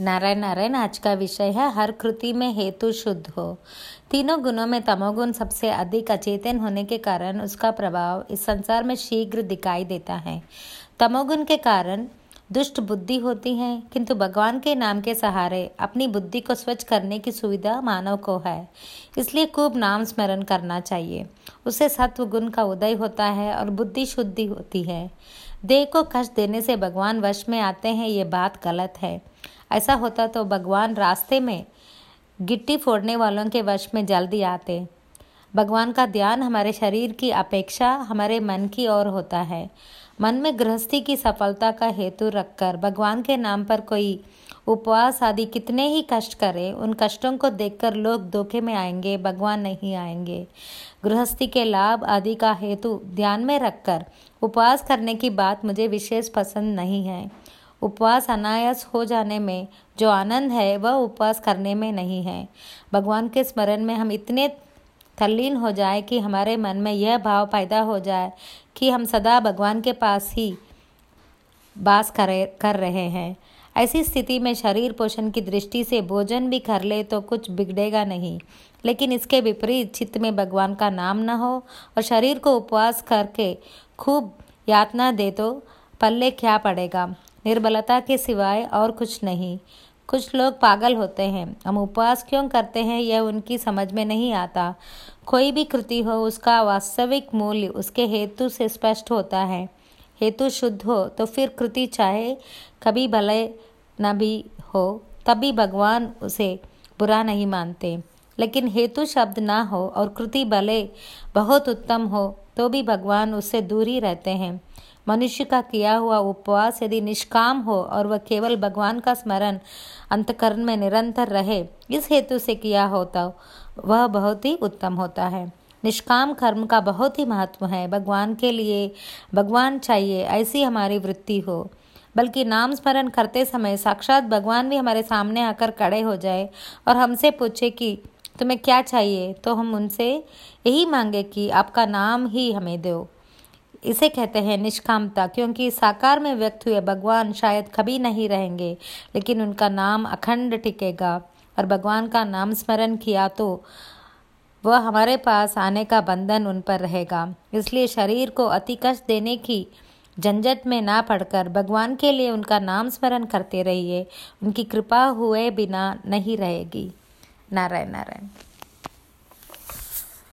नारायण नारायण आज का विषय है, हर कृति में हेतु शुद्ध हो। तीनों गुणों में तमोगुण सबसे अधिक अचेतन होने के कारण उसका प्रभाव इस संसार में शीघ्र दिखाई देता है। तमोगुण के कारण दुष्ट बुद्धि होती है, किंतु भगवान के नाम के सहारे अपनी बुद्धि को स्वच्छ करने की सुविधा मानव को है। इसलिए खूब नाम स्मरण करना चाहिए। उससे सत्व गुण का उदय होता है और बुद्धि शुद्धि होती है। देह को कष्ट देने से भगवान वश में आते हैं, ये बात गलत है। ऐसा होता तो भगवान रास्ते में गिट्टी फोड़ने वालों के वश में जल्दी आते। भगवान का ध्यान हमारे शरीर की अपेक्षा हमारे मन की ओर होता है। मन में गृहस्थी की सफलता का हेतु रखकर भगवान के नाम पर कोई उपवास आदि कितने ही कष्ट करे, उन कष्टों को देखकर लोग धोखे में आएँगे, भगवान नहीं आएँगे। गृहस्थी के लाभ आदि का हेतु ध्यान में रखकर उपवास करने की बात मुझे विशेष पसंद नहीं है। उपवास अनायास हो जाने में जो आनंद है, वह उपवास करने में नहीं है। भगवान के स्मरण में हम इतने तल्लीन हो जाए कि हमारे मन में यह भाव पैदा हो जाए कि हम सदा भगवान के पास ही बास करे, कर रहे हैं। ऐसी स्थिति में शरीर पोषण की दृष्टि से भोजन भी कर ले तो कुछ बिगड़ेगा नहीं, लेकिन इसके विपरीत चित्त में भगवान का नाम न हो और शरीर को उपवास करके खूब यातना दे तो पल्ले क्या पड़ेगा। निर्बलता के सिवाय और कुछ नहीं। कुछ लोग पागल होते हैं। हम उपवास क्यों करते हैं, यह उनकी समझ में नहीं आता। कोई भी कृति हो, उसका वास्तविक मूल्य उसके हेतु से स्पष्ट होता है। हेतु शुद्ध हो तो फिर कृति चाहे कभी भले न भी हो, तभी भगवान उसे बुरा नहीं मानते। लेकिन हेतु शब्द ना हो और कृति भले बहुत उत्तम हो तो भी भगवान उससे दूर ही रहते हैं। मनुष्य का किया हुआ उपवास यदि निष्काम हो और वह केवल भगवान का स्मरण अंतकरण में निरंतर रहे, इस हेतु से किया होता, वह बहुत ही उत्तम होता है। निष्काम कर्म का बहुत ही महत्व है। भगवान के लिए भगवान चाहिए, ऐसी हमारी वृत्ति हो। बल्कि नाम स्मरण करते समय साक्षात भगवान भी हमारे सामने आकर खड़े हो जाए और हमसे पूछे कि, तुम्हें क्या चाहिए? तो हम उनसे यही मांगे कि, आपका नाम ही हमें दो। इसे कहते हैं निष्कामता, क्योंकि साकार में व्यक्त हुए भगवान शायद कभी नहीं रहेंगे, लेकिन उनका नाम अखंड टिकेगा। और भगवान का नाम स्मरण किया तो वह हमारे पास आने का बंधन उन पर रहेगा। इसलिए शरीर को अति कष्ट देने की झंझट में ना पड़कर भगवान के लिए उनका नाम स्मरण करते रहिए। उनकी कृपा हुए बिना नहीं रहेगी। नारायण नारायण।